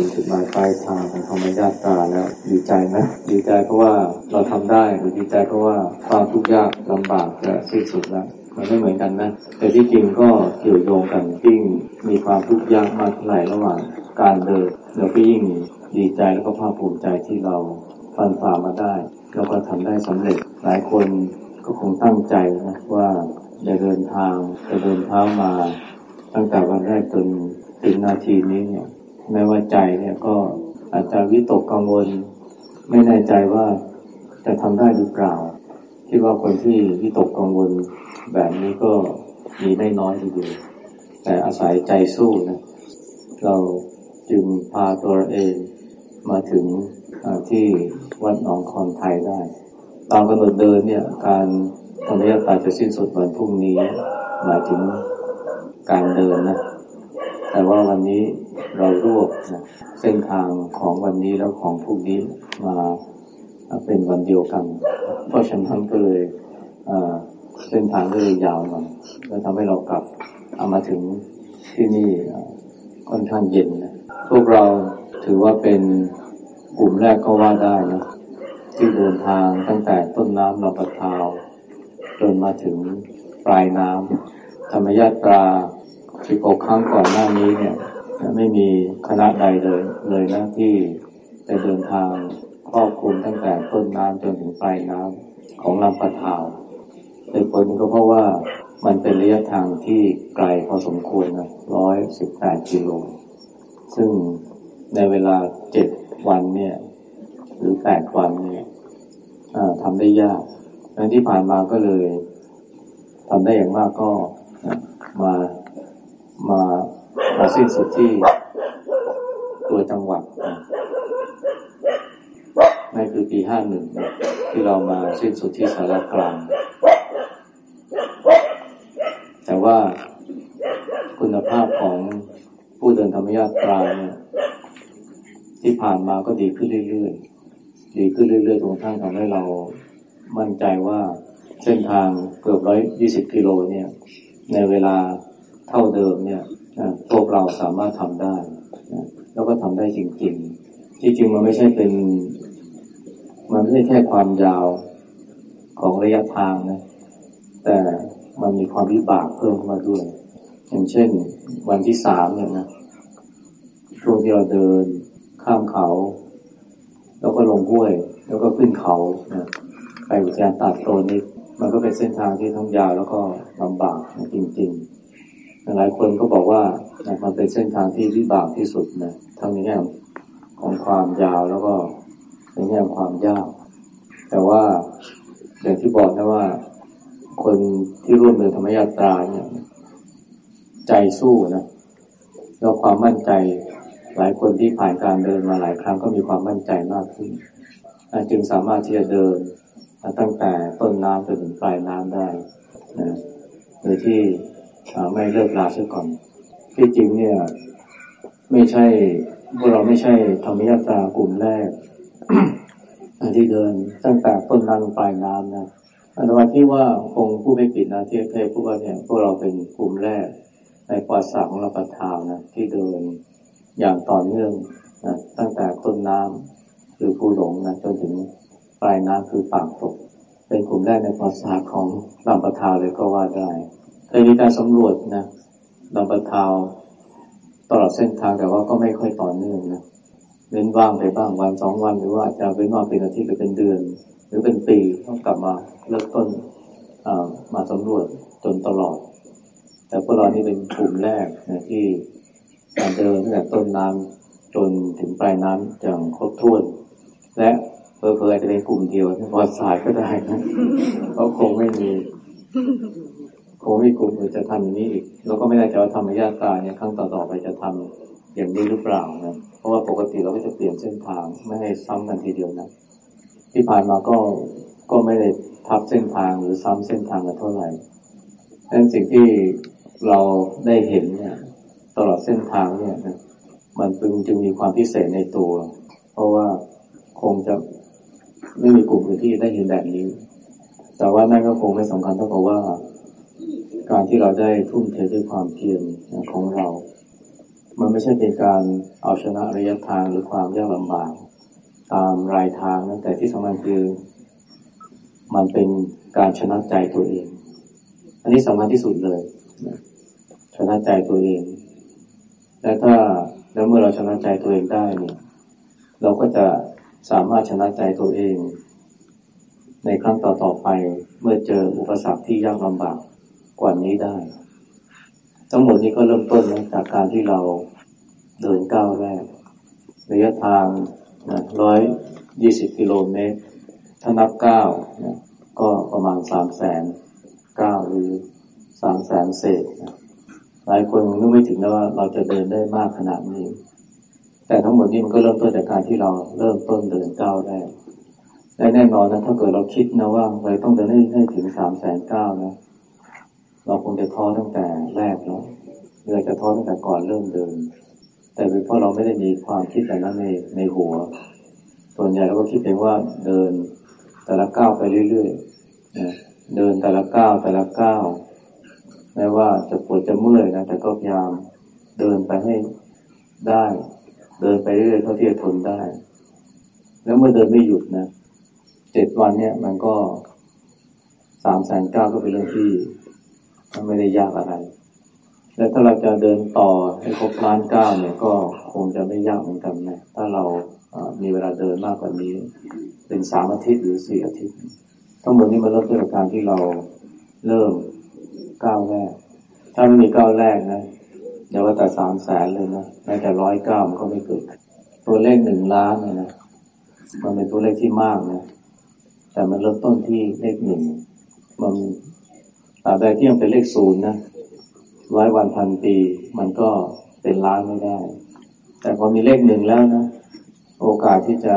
เราก็ได้มาถึงจุดหมายปลายทางของธรรมญาตาแล้วดีใจไหมดีใจเพราะว่าเราทำได้หรือดีใจเพราะว่าความทุกข์ยากลำบากจะสิ้นสุดแล้วมันไม่เหมือนกันนะแต่ที่จริงก็เกี่ยวโยงกันยิ่งมีความทุกข์ยากมากเท่าไหร่ระหว่างการเดินเราก็ยิ่งดีใจแล้วก็ภาคภูมิใจที่เราฟันฝ่ามาได้แล้วก็ทำได้สำเร็จหลายคนก็คงตั้งใจนะว่าจะเดินทางจะเดินเท้ามา ตั้งแต่วันแรกจนถึงนาทีนี้เนี่ย แม้ว่าใจเนี่ยก็อาจจะวิตกกังวล ไม่แน่ใจว่าจะทำได้หรือเปล่า คิดว่าคนที่วิตกกังวลแบบนี้ก็มีไม่น้อยทีเดียวแต่อาศัยใจสู้นะ เราจึงพาตัวเองมาถึงที่วัดหนองคอนไทยได้ ตามกำหนดเดินเนี่ยการธรรมยาตาจะสิ้นสุดวันพรุ่งนี้หมายถึงการเดินนะ แต่ว่าวันนี้ เรารวบเส้นทางของวันนี้แล้วของพรุ่งนี้มาเป็นวันเดียวกัน เพราะฉะนั้นก็เลยเส้นทางก็เลยยาวหน่อยแล้วทำให้เรากลับเอามาถึงที่นี่ค่อนข้างเย็นนะพวกเราถือว่าเป็นกลุ่มแรกก็ว่าได้นะที่เดินทางตั้งแต่ต้นน้ำลำปะทาวจนมาถึงปลายน้ำธรรมยาตราสิบหกครั้งก่อนหน้านี้เนี่ย ไม่มีคณะใดเลยเลยนะที่จะเดินทางครอบคลุมตั้งแต่ต้นน้ำจนถึงปลายน้ำของลำปะทาวเหตุผลก็เพราะว่ามันเป็นระยะทางที่ไกลพอสมควรนะร้อยสิบแปดกิโล ซึ่งในเวลาเจ็ดวันเนี่ย หรือแปดวันเนี่ยทำได้ยากดังที่ผ่านมาก็เลยทำได้อย่างมากก็มามา มาสิ้นสุดที่ตัวจังหวัดนั่นคือปีห้าหนึ่งที่เรามาสิ้นสุดที่สารกลาง แต่ว่าคุณภาพของผู้เดินธรรมยาตราเนี่ยที่ผ่านมาก็ดีขึ้นเรื่อยๆ ดีขึ้นเรื่อยๆตรงทั้งทำให้เรามั่นใจว่าเส้นทางเกือบร้อยยี่สิบกิโลเนี่ย ในเวลาเท่าเดิมเนี่ย พวกเราสามารถทำได้แล้วก็ทำได้จริง ๆ ที่จริงมันไม่ใช่เป็น มันไม่ใช่แค่ความยาวของระยะทางนะ แต่มันมีความวิบากเพิ่มมาด้วย อย่างเช่น วันที่สามเนี่ยนะช่วงที่เราเดินข้ามเขา แล้วก็ลงห้วย แล้วก็ขึ้นเขานะไปอุทยานตัดโตนี้มันก็เป็นเส้นทางที่ทั้งยาวแล้วก็ลำบากจริง ๆ หลายคนก็บอกว่ามันเป็นเส้นทางที่วิบากที่สุดนะทั้งในแง่ของความยาวแล้วก็ในแง่ความยาก แต่ว่าอย่างที่บอกนะว่า คนที่ร่วมเดินธรรมยาตราเนี่ย ใจสู้นะแล้วความมั่นใจหลายคนที่ผ่านการเดินมาหลายครั้งก็มีความมั่นใจมากขึ้นจึงสามารถที่จะเดินตั้งแต่ต้นน้ำจนถึงปลายน้ำได้นะโดยที่ ไม่เลิกลาเสียก่อนที่จริงเนี่ย ไม่ใช่พวกเราไม่ใช่ธรรมยาตากลุ่มแรกที่เดินตั้งแต่ต้นน้ำปลายน้ำนะอันวันที่ว่าคงผู้ไม่ปิดนะที่เทพผู้ว่าเนี่ยพวกเราเป็นกลุ่มแรก ในประวัติศาสตร์ของเราประทาวนะที่เดินอย่างต่อเนื่องนะตั้งแต่ต้นน้ำคือภูหลงนะจนถึงปลายน้ำคือปากตก เป็นกลุ่มแรกในภาษาของลำปะทาวเลยก็ว่าได้ เคยมีการสำรวจนะลำปะทาวตลอดเส้นทางแต่ว่าก็ไม่ค่อยต่อเนื่องนะเว้นว่างไปบ้างวันสองวัน หรือว่าจะเว้นว่างเป็นอาทิตย์หรือเป็นเดือน หรือเป็นปีต้องกลับมาเริ่มต้นมาสำรวจจนตลอด แต่พวกเรานี่เป็นกลุ่มแรกนะที่การเดินตั้งแต่ต้นน้ำจนถึงปลายน้ำอย่างครบถ้วน และเพอเพอจะเป็นกลุ่มเดียวพอสายก็ได้นะเพราะคงไม่มี คงไม่กลุ่มอื่นจะทำอย่างนี้อีกแล้วก็ไม่ได้จะทำญาตาเนี่ยครั้งต่อๆไปจะทำอย่างนี้หรือเปล่านะเพราะว่าปกติเราก็จะเปลี่ยนเส้นทางไม่ให้ซ้ำกันทีเดียวนะที่ผ่านมาก็ก็ไม่ได้ทับเส้นทางหรือซ้ำเส้นทางกันเท่าไหร่ดังนั้นสิ่งที่เราได้เห็นเนี่ยตลอดเส้นทางเนี่ยนะมันจึงจึงมีความพิเศษในตัว เพราะว่าคงจะไม่มีกลุ่มอื่นที่ได้เห็นแบบนี้ แต่ว่านั่นก็คงไม่สำคัญเท่ากับว่า การที่เราได้ทุ่มเทด้วยความเพียรของเรา มันไม่ใช่เป็นการเอาชนะระยะทางหรือความยากลำบากตามรายทางนะแต่ที่สำคัญคือ มันเป็นการชนะใจตัวเอง อันนี้สำคัญที่สุดเลยชนะใจตัวเอง และถ้าแล้วเมื่อเราชนะใจตัวเองได้เนี่ยเราก็จะสามารถชนะใจตัวเอง ในครั้งต่อๆไปเมื่อเจออุปสรรคที่ยากลำบาก กว่านี้ได้ ทั้งหมดนี้ก็เริ่มต้นจากการที่เราเดินก้าวแรกระยะทางร้อยยี่สิบกิโลเมตร ถ้านับก้าวนะก็ประมาณสามแสนก้าวหรือสามแสนเศษนะหลายคนนึกไม่ถึงนะว่าเราจะเดินได้มากขนาดนี้ แต่ทั้งหมดนี้มันก็เริ่มต้นจากการที่เราเริ่มต้นเดินก้าวแรกและแน่นอนนะถ้าเกิดเราคิดนะว่าเราต้องเดินให้ให้ถึงสามแสนก้าวนะ เราคงจะท้อตั้งแต่แรกแล้วเราจะท้อตั้งแต่ก่อนเริ่มเดิน แต่เป็นเพราะเราไม่ได้มีความคิดแบบนั้นในในหัว ส่วนใหญ่เราก็คิดเองว่าเดินแต่ละก้าวไปเรื่อยๆนะเดินแต่ละก้าวแต่ละก้าวแม้ว่าจะปวดจะเมื่อยนะแต่ก็พยายามเดินไปให้ได้ เดินไปเรื่อยๆเท่าที่จะทนได้ แล้วเมื่อเดินไม่หยุดนะเจ็ดวันเนี่ยมันก็สามแสนเก้าก็เป็นเรื่องที่ ไม่ได้ยากอะไร และถ้าเราจะเดินต่อให้ครบล้านเก้าเนี่ยก็คงจะไม่ยากเหมือนกันนะ ถ้าเรามีเวลาเดินมากกว่านี้ เป็นสามอาทิตย์หรือสี่อาทิตย์ ทั้งหมดนี้มันเริ่มต้นจากการที่เราเริ่มก้าวแรก ถ้าไม่มีก้าวแรกนะเดี๋ยวว่าแต่สามแสนเลยนะแม้แต่ร้อยเก้ามันก็ไม่เกิด ตัวเลขหนึ่งล้านเนี่ยนะ มันเป็นตัวเลขที่มากนะ แต่มันเริ่มต้นที่เลขหนึ่ง มัน ตราบใดที่ยังเป็นเลขศูนย์นะร้อยวันพันปี มันก็เป็นล้านไม่ได้ แต่พอมีเลขหนึ่งแล้วนะ โอกาสที่จะ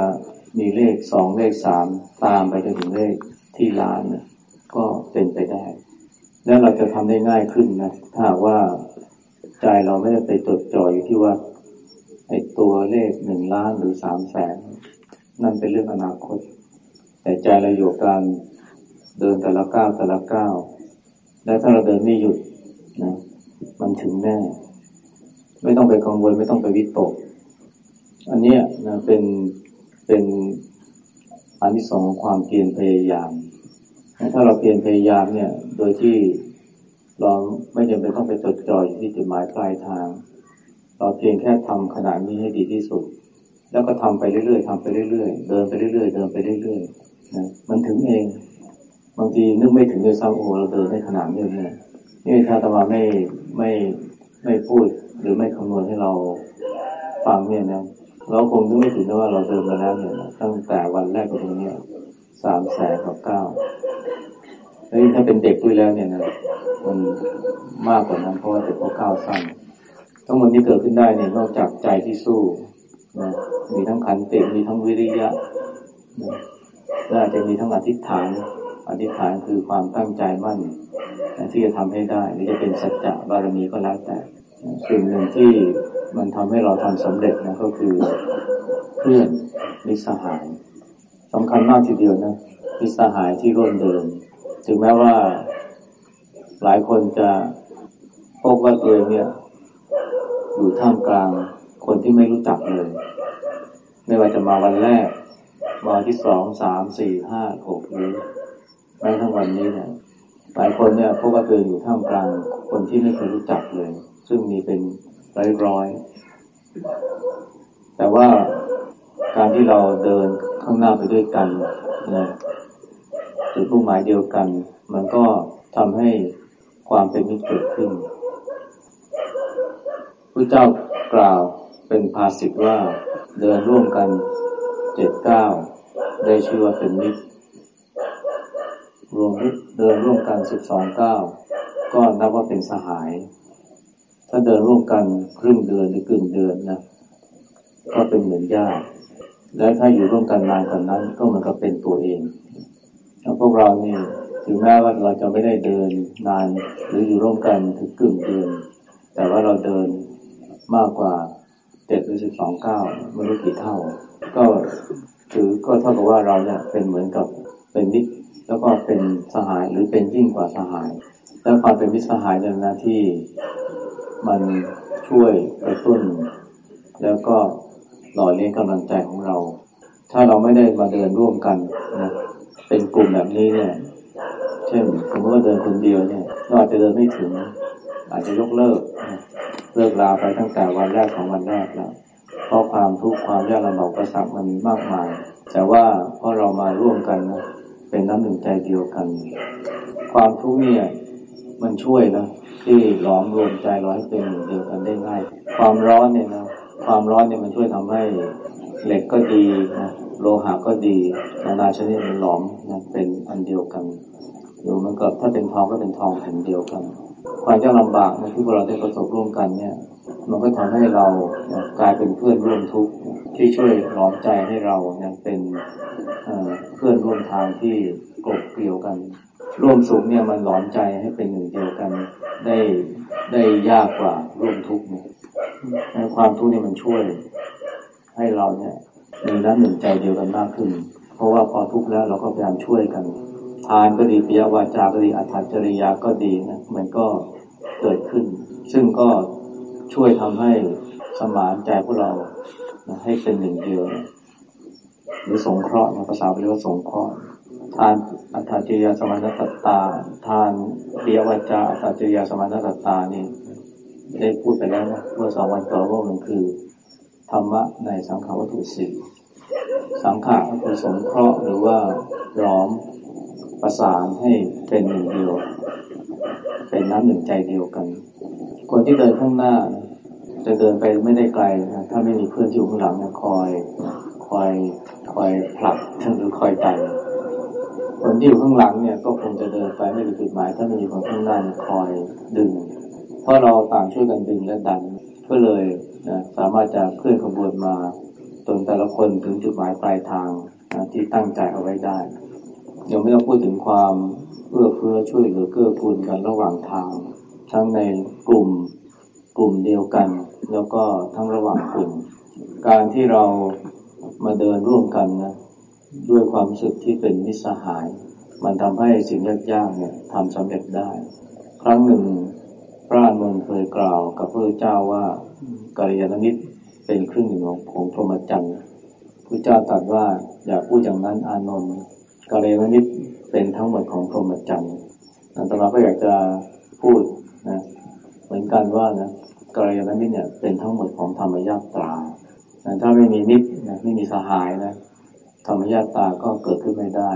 มีเลขสองเลขสามตามไปจนถึงเลขที่ล้านนะก็เป็นไปได้ แล้วเราจะทำได้ง่ายขึ้นนะ ถ้าว่าใจเราไม่ได้ไปจดจ่ออยู่ที่ว่าไอ้ตัวเลขหนึ่งล้านหรือสามแสนนั่นเป็นเรื่องอนาคต แต่ใจเราอยู่การเดินแต่ละก้าวแต่ละก้าว และถ้าเราเดินไม่หยุดนะมันถึงแน่ ไม่ต้องไปกังวลไม่ต้องไปวิตก อันนี้นะเป็นเป็นอันที่สองของความเพียรพยายาม ถ้าเราเพียรพยายามเนี่ย โดยที่เราไม่จำเป็นต้องไปจดจ่ออยู่ที่จุดหมายปลายทาง เราเพียงแค่ทำขนาดนี้ให้ดีที่สุด แล้วก็ทำไปเรื่อยๆทำไปเรื่อยๆ เดินไปเรื่อยๆ เดินไปเรื่อยๆนะมันถึงเอง บางทีนึกไม่ถึงเลยซ้ำโอ้เราเดินได้ขนาดนี้เนี่ยนี่ถ้าตมาไม่ไม่ไม่พูดหรือไม่คำนวณให้เราฟังเนี่ยนะเราคงนึกไม่ถึงว่าเราเดินมาแล้วเนี่ยตั้งแต่วันแรกจนถึงเนี่ยสามแสนกับเก้าแล้วถ้าเป็นเด็กด้วยแล้วเนี่ยนะมันมากกว่านั้นเพราะว่าเด็กก็ก้าวสั้นทั้งหมดนี้เกิดขึ้นได้เนี่ยนอกจากใจที่สู้นะมีทั้งขันติมีทั้งวิริยะนะและอาจจะมีทั้งอธิษฐาน อธิษฐานคือความตั้งใจมั่นที่จะทำให้ได้หรือจะเป็นสัจจะบารมีก็แล้วแต่สิ่งหนึ่งที่มันทำให้เราทำสำเร็จนะก็คือเพื่อนมิสหายสำคัญมากทีเดียวนะมิสหายที่ร่วมเดิน ถึงแม้ว่าหลายคนจะพบว่าตัวเองเนี่ยอยู่ท่ามกลางคนที่ไม่รู้จักเลย ไม่ว่าจะมาวันแรกวันที่สองสามสี่ห้าหกหรือ แม้ทั้งวันนี้เนี่ยหลายคนเนี่ยพบว่าตัวเองอยู่ท่ามกลางคนที่ไม่เคยรู้จักเลย ซึ่งมีเป็นร้อยร้อย แต่ว่าการที่เราเดินข้างหน้าไปด้วยกันนะจุดมุ่งหมายเดียวกัน มันก็ทำให้ความเป็นมิตรเกิดขึ้นพระเจ้ากล่าวเป็นภาษิตว่าเดินร่วมกันเจ็ดเก้าได้ชื่อว่าเป็นมิตร รวมเดินร่วมกันสิบสองเก้าก็นับว่าเป็นสหาย ถ้าเดินร่วมกันครึ่งเดือนหรือกึ่งเดือนนะก็เป็นเหมือนญาติและถ้าอยู่ร่วมกันนานกว่านั้นก็เหมือนกับเป็นตัวเองแล้วพวกเราเนี่ยถึงแม้ว่าเราจะไม่ได้เดินนานหรืออยู่ร่วมกันถึงกึ่งเดือน แต่ว่าเราเดินมากกว่าเจ็ดหรือสิบสองเก้าไม่รู้กี่เท่า ก็ถือก็เท่ากับว่าเราเนี่ยเป็นเหมือนกับเป็นมิตร แล้วก็เป็นสหายหรือเป็นยิ่งกว่าสหาย แล้วความเป็นมิตรสหายเนี่ยนะที่มันช่วยกระตุ้น แล้วก็หล่อเลี้ยงกำลังใจของเรา ถ้าเราไม่ได้มาเดินร่วมกันนะเป็นกลุ่มแบบนี้เนี่ย เช่นสมมติว่าเดินคนเดียวเนี่ยเราอาจจะเดินไม่ถึง อาจจะยกเลิกเลิกลาไปตั้งแต่วันแรกของวันแรกแล้วเพราะความทุกข์ความยากลำบากประสักมันมีมากมาย แต่ว่าพราะเรามาร่วมกันนะ เป็นน้ำหนึ่งใจเดียวกัน ความทุกข์เนี่ยมันช่วยนะที่หลอมรวมใจเราให้เป็นหนึ่งเดียวกันได้ง่าย ความร้อนเนี่ยนะความร้อนเนี่ยมันช่วยทำให้เหล็กก็ดีนะโลหะก็ดีนานาชนิดมันหลอมนะเป็นอันเดียวกันอยู่มันก็ถ้าเป็นทองก็เป็นทองแผ่นเดียวกัน ความยากลำบากนะที่พวกเราได้ประสบร่วมกันเนี่ย มันก็ทำให้เรานะกลายเป็นเพื่อนร่วมทุกข์ ที่ช่วยหลอมใจให้เราเนี่ยเป็นเพื่อนร่วมทางที่กลบเกลียวกัน ร่วมสุขเนี่ยมันหลอมใจให้เป็นหนึ่งเดียวกัน ได้ได้ยากกว่าร่วมทุกข์เนี่ยความทุกข์เนี่ยมันช่วยให้เราเนี่ยมีน้ำหนึ่งใจเดียวกันมากขึ้น เพราะว่าพอทุกข์แล้วเราก็พยายามช่วยกันทานก็ดีปิยวาจาก็ดีอัตถจริยาก็ดีนะมันก็เกิดขึ้น ซึ่งก็ช่วยทำให้สมานใจพวกเรา นะให้เป็นหนึ่งเดียวนะหรือสงเคราะห์นะภาษาเรียกว่าสงเคราะห์ทานอัตถจริยาสมานัตตา ทานเดียวจาอัตถจริยาสมานัตตานี่ได้พูดไปแล้วนะเมื่อสองวันก่อนว่ามันคือธรรมะในสังขาวัตถุสี่สังขารก็คือสงเคราะห์หรือว่าร้อมประสานให้เป็นหนึ่งเดียว เป็นน้ำหนึ่งใจเดียวกัน คนที่เดินข้างหน้า จะเดินไปไม่ได้ไกลนะถ้าไม่มีเพื่อนที่อยู่ข้างหลังนะคอย คอยคอยผลักหรือคอยไต่คนที่อยู่ข้างหลังเนี่ยก็คงจะเดินไปไม่ถึงจุดหมาย ถ้าไม่มีคนข้างหน้าคอยดึง เพราะเราต่างช่วยกันดึงและดันก็เลยนะสามารถจะเคลื่อนขบวนมาจนแต่ละคนถึงจุดหมายปลายทางนะที่ตั้งใจเอาไว้ได้ยังไม่ต้องพูดถึงความเอื้อเฟื้อช่วยเหลือเกื้อกูลกันระหว่างทาง ทั้งในกลุ่ม กลุ่มเดียวกัน แล้วก็ทั้งระหว่างกลุ่ม การที่เรามาเดินร่วมกันนะด้วยความรู้สึกที่เป็นมิสหาย มันทำให้สิ่งยากๆเนี่ยทำสำเร็จได้ ครั้งหนึ่งพระอานนท์เคยกล่าวกับพระเจ้าว่ากัลยาณมิตรเป็นครึ่งหนึ่งของของพรหมจรรย์พระเจ้าตรัสว่าอย่าพูดอย่างนั้นอานนท์กัลยาณมิตรเป็นทั้งหมดของพรหมจรรย์อันตมาก็อยากจะพูดนะเหมือนกันว่านะ กัลยาณมิตรเนี่ยเป็นทั้งหมดของธรรมญาตรานะถ้าไม่มีมิตรนะไม่มีสหายนะธรรมญาตราก็เกิดขึ้นไม่ได้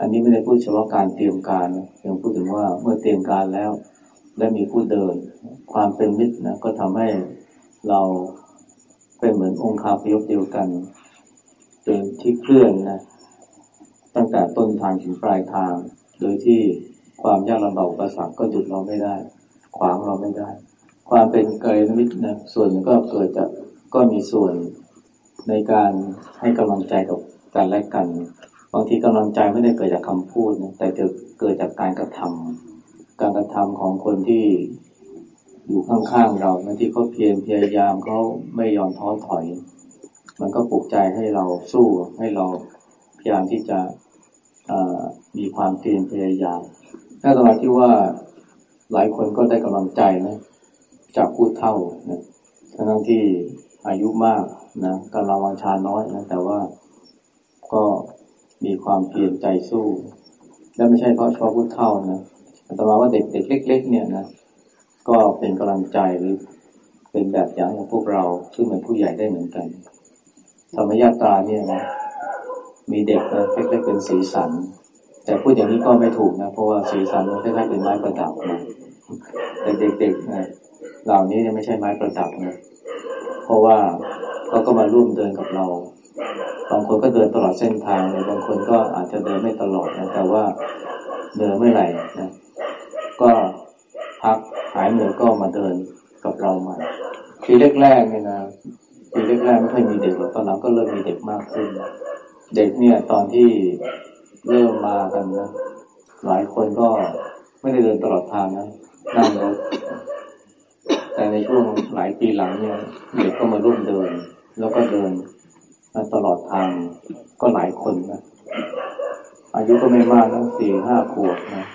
อันนี้ไม่ได้พูดเฉพาะการเตรียมการยังพูดถึงว่าเมื่อเตรียมการแล้ว และมีผู้เดิน ความเป็นมิตรนะก็ทำให้เราเป็นเหมือนองค์คาพยพเดียวกันเดินที่เคลื่อนนะตั้งแต่ต้นทางถึงปลายทาง โดยที่ความยากลำบากอุประสรรคก็หยุดเราไม่ได้ ขวางเราไม่ได้ ความเป็นเกยมิตรนะส่วนหนึ่งก็เกิดจากก็มีส่วนในการให้กำลังใจกับกันและกัน บางทีกำลังใจไม่ได้เกิดจากคำพูดนะแต่จะเกิดจากการกระทำการกระทำของคนที่อยู่ข้างๆเรานะที่เขาเพียรพยายามเขาไม่ยอมท้อถอย มันก็ปลุกใจให้เราสู้ให้เราพยายามที่จะมีความเพียรพยายามถ้าตอนที่ว่าหลายคนก็ได้กำลังใจนะ จากพูดเท่านะทั้งที่อายุมากนะกำลังวังชาน้อยนะแต่ว่าก็มีความเพียรใจสู้ และไม่ใช่เพราะเฉพาะพูดเท่านะแต่ว่าว่าเด็กๆเล็ก ๆ เนี่ยนะก็เป็นกำลังใจหรือเป็นแบบอย่างของพวกเราซึ่งเป็นผู้ใหญ่ได้เหมือนกันธรรมยาตาเนี่ยนะมีเด็กนะเล็กๆเป็นสีสัน แต่พูดอย่างนี้ก็ไม่ถูกนะเพราะว่าสีสันมันคล้ายๆเป็นไม้ประดับนะแต่เด็กๆนะ เหล่านี้เนี่ยไม่ใช่ไม้ประดับนะ เพราะว่าเขาก็มาร่วมเดินกับเรา บางคนก็เดินตลอดเส้นทางเลยบางคนก็อาจจะเดินไม่ตลอดนะ แต่ว่าเดินไม่ไหลนะ ก็พักหายเหนื่อยก็มาเดินกับเราใหม่ปีแรกๆเนี่ยนะปีแรกๆไม่ค่อยมีเด็กหรอกตอนหลังก็เริ่มมีเด็กมากขึ้น เด็กเนี่ยตอนที่เริ่มมากันนะหลายคนก็ไม่ได้เดินตลอดทางนะนั่งรถ แต่ในช่วงหลายปีหลังเนี่ยเด็กก็มาร่วมเดิน แล้วก็เดินตลอดทางก็หลายคนนะอายุก็ไม่มากนะสี่ห้าขวบนะ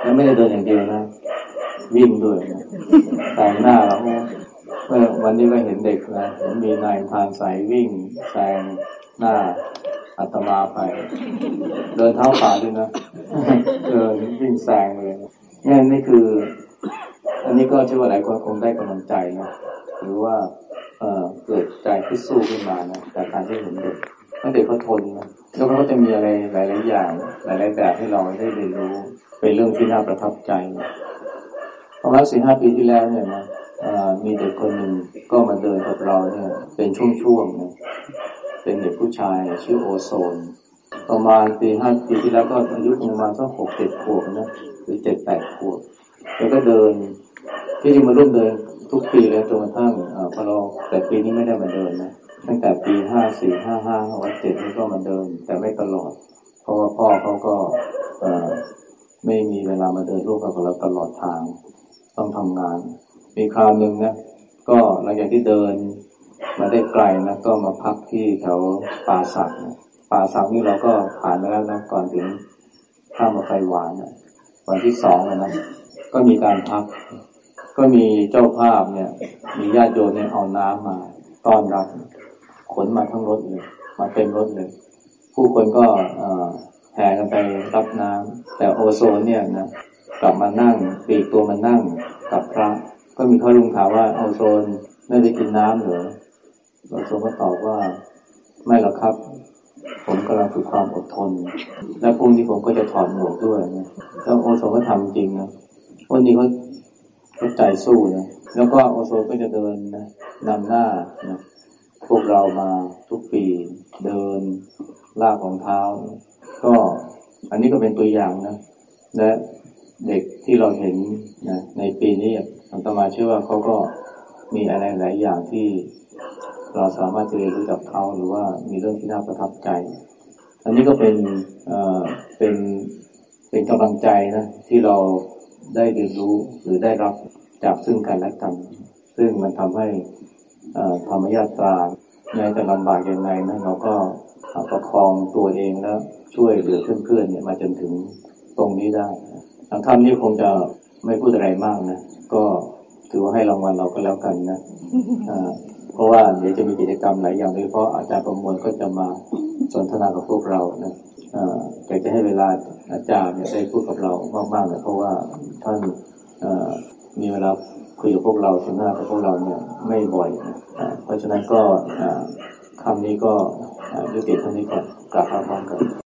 แล้วไม่ได้เดินอย่างเดียวนะ วิ่งด้วยนะแต่งหน้าเราเมื่อวันนี้ก็เห็นเด็กนะเห็นมีนายทานสายวิ่งแซงหน้าอัตมาไป เดินเท้าเปล่าด้วยนะเดินวิ่งแซงเลยนี่นี่คือ อันนี้ก็เชื่อว่าหลายคนคงได้กำลังใจนะหรือว่าเออเกิดใจที่สู้ขึ้นมานะจากการที่เห็นเด็กถ้าเด็กเขาทนนะแล้วเขาก็จะมีอะไรหลาย ๆ อย่าง หลาย ๆ แบบให้เราได้เรียนรู้เป็นเรื่องที่น่าประทับใจประมาณสี่ห้าปีที่แล้วเนี่ยนะมีเด็กคนหนึ่งก็มาเดินกับเราเนี่ยเป็นช่วงๆนะเป็นเด็กผู้ชายชื่อโอโซน ประมาณปีห้าปีที่แล้วก็อายุประมาณสักหกเจ็ดขวบนะหรือเจ็ดแปดขวบแล้วก็เดิน ที่จริงมาร่วมเดินทุกปีเลยจนกระทั่งพอเราแต่ปีนี้ไม่ได้มาเดินนะตั้งแต่ปีห้าสี่ห้าห้าห้าเจ็ดนี่ก็มาเดิน แต่ไม่ตลอด เพราะว่าพ่อเขาก็ไม่มีเวลามาเดินร่วมกับเราตลอดทาง ต้องทำงาน มีคราวหนึ่งนะก็หลังจากที่เดินมาได้ไกลนะก็มาพักที่แถวป่าสักนะป่าสักนี่เราก็ผ่านมาแล้วนะก่อนถึงข้ามมาไฟหวานนะวันที่สองนะก็มีการพัก ก็มีเจ้าภาพเนี่ย มีญาติโยมเนี่ยเอาน้ำมาต้อนรับขนมาทั้งรถเลย มาเต็มรถเลย ผู้คนก็แห่กันไปรับน้ำแต่โอโซนเนี่ยนะกลับมานั่งปีกตัวมานั่งกับพระ ก็มีข้อรุงถามว่าโอโซนไม่ได้กินน้ำเหรอโอโซนก็ตอบว่าไม่หรอกครับ ผมกำลังฝึกความอดทน และพรุ่งนี้ผมก็จะถอดหมวกด้วยนะแล้วโอโซนก็ทำจริงนะคนนี้เขา ใจสู้นะแล้วก็โอโซนก็จะเดินนะนำหน้านะพวกเรามาทุกปีเดินลากของเท้า ก็อันนี้ก็เป็นตัวอย่างนะและเด็กที่เราเห็นนะในปีนี้อัตมาเชื่อว่าเขาก็มีอะไรหลายอย่างที่เราสามารถจะเรียนรู้จากเขาหรือว่ามีเรื่องที่น่าประทับใจ อันนี้ก็เป็นเอ่อเป็นเป็นกำลังใจนะที่เราได้เรียนรู้หรือได้รับ จากซึ่งกันและกัน ซึ่งมันทำให้ธรรมญาตราแม้จะลำบากยังไงนะเราก็ประคองตัวเองแล้วช่วยเหลือเพื่อนๆเนี่ยมาจนถึงตรงนี้ได้ทางท่านนี้คงจะไม่พูดอะไรมากนะ ก็ถือว่าให้รางวัลเราก็แล้วกันนะเพราะว่าเดี๋ยวจะมีกิจกรรมหลายอย่างโดยเฉพาะอาจารย์ประมวลก็จะมาสนทนากับพวกเรานะอยากจะให้เวลาอาจารย์เนี่ยได้พูดกับเรามากๆเลยเพราะว่าท่าน มีเวลาคุยกับพวกเราสนทนากับพวกเราเนี่ยไม่บ่อยนะเพราะฉะนั้นก็คำนี้ก็ยุติเท่านี้ก่อนกลับมาพร้อมกัน